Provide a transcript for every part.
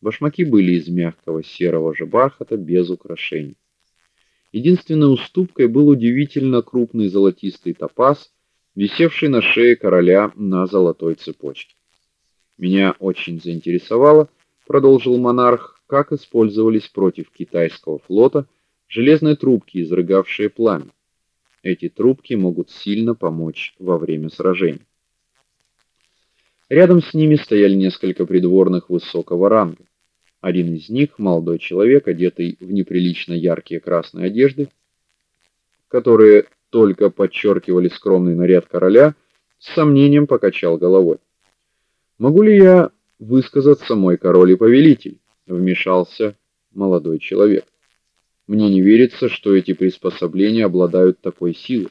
Башмаки были из мягкого серого же бархата без украшений. Единственной уступкой был удивительно крупный золотистый топаз, висевший на шее короля на золотой цепочке. Меня очень заинтересовало, продолжил монарх, как использовались против китайского флота железные трубки, изрыгавшие пламя. Эти трубки могут сильно помочь во время сражений. Рядом с ними стояли несколько придворных высокого ранга. Один из них, молодой человек, одетый в неприлично яркие красные одежды, которые только подчеркивали скромный наряд короля, с сомнением покачал головой. Могу ли я высказаться, мой король и повелитель? вмешался молодой человек. Мне не верится, что эти приспособления обладают такой силой.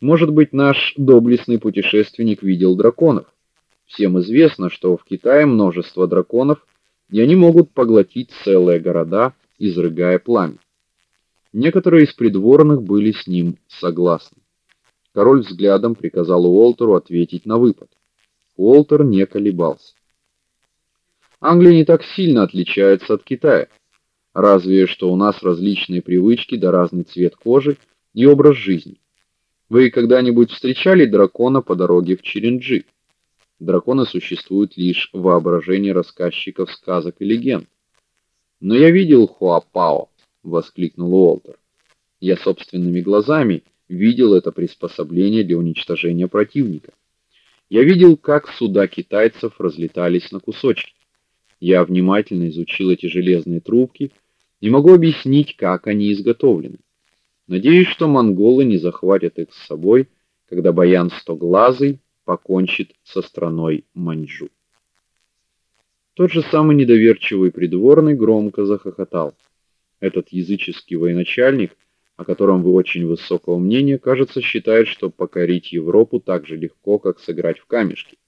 Может быть, наш доблестный путешественник видел драконов. Всем известно, что в Китае множество драконов и они могут поглотить целые города, изрыгая пламя. Некоторые из придворных были с ним согласны. Король взглядом приказал Уолтеру ответить на выпад. Уолтер не колебался. Англия не так сильно отличается от Китая, разве что у нас различные привычки да разный цвет кожи и образ жизни. Вы когда-нибудь встречали дракона по дороге в Черенджи? Драконы существуют лишь в воображении рассказчиков сказок и легенд. Но я видел Хуапао, воскликнул Уолтер. Я собственными глазами видел это приспособление для уничтожения противника. Я видел, как суда китайцев разлетались на кусочки. Я внимательно изучил эти железные трубки и могу объяснить, как они изготовлены. Надеюсь, что монголы не захватят их с собой, когда Баян Стоглазый покончит со страной Маньчжу. Тот же самый недоверчивый придворный громко захохотал. Этот языческий военачальник, о котором вы очень высокого мнения, кажется, считает, что покорить Европу так же легко, как сыграть в камешки.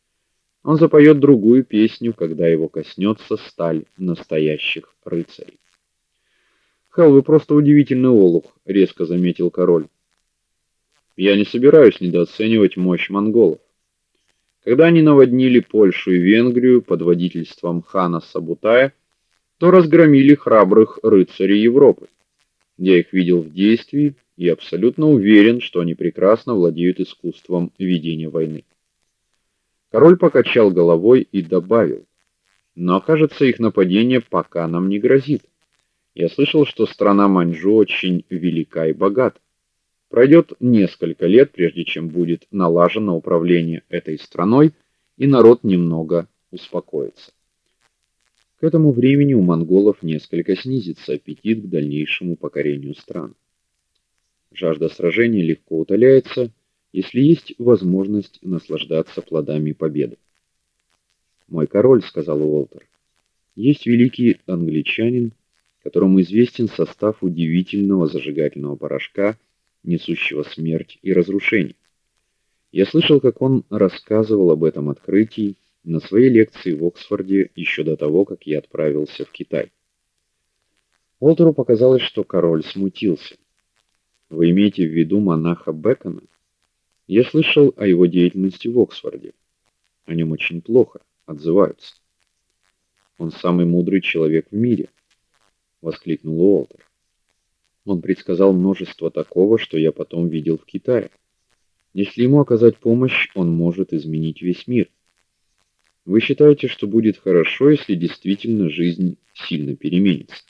Он запоет другую песню, когда его коснется сталь настоящих рыцарей. "Хал, вы просто удивительный олух", резко заметил король. "Я не собираюсь недооценивать мощь монголов. Когда они наводнили Польшу и Венгрию под водительством хана Сабутая, то разгромили храбрых рыцарей Европы. Я их видел в действии и абсолютно уверен, что они прекрасно владеют искусством ведения войны. Король покачал головой и добавил: "Но, кажется, их нападение пока нам не грозит. Я слышал, что страна Маньчжу очень велика и богата. Пройдет несколько лет, прежде чем будет налажено управление этой страной, и народ немного успокоится. К этому времени у монголов несколько снизится аппетит к дальнейшему покорению стран. Жажда сражения легко утоляется, если есть возможность наслаждаться плодами победы. "Мой король", сказал Уолтер. "Есть великий англичанин, которому известен состав удивительного зажигательного порошка несущего смерть и разрушение. Я слышал, как он рассказывал об этом открытии на своей лекции в Оксфорде еще до того, как я отправился в Китай. Олтеру показалось, что король смутился. Вы имеете в виду монаха Бекона? Я слышал о его деятельности в Оксфорде. О нем очень плохо отзываются. Он самый мудрый человек в мире, воскликнул Уолтер. Он предсказал множество такого, что я потом видел в Китае. Если ему оказать помощь, он может изменить весь мир. Вы считаете, что будет хорошо, если действительно жизнь сильно переменится?